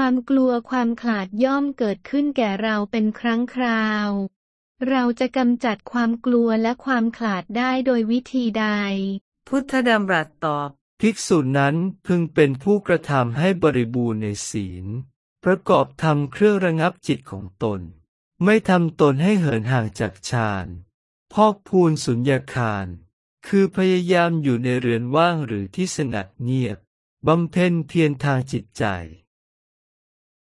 ความกลัวความขลาดย่อมเกิดขึ้นแก่เราเป็นครั้งคราว เราจะกำจัดความกลัวและความขลาดได้โดยวิธีใด พุทธดำรัสตอบ ภิกษุนั้นพึงเป็นผู้กระทำให้บริบูรณ์ในศีล ประกอบทำเครื่องระงับจิตของตน ไม่ทำตนให้เหินห่างจากฌานพอกพูนสุญญาคารคือพยายามอยู่ในเรือนว่างหรือที่สงัดเงียบ บำเพ็ญเพียรทางจิตใจ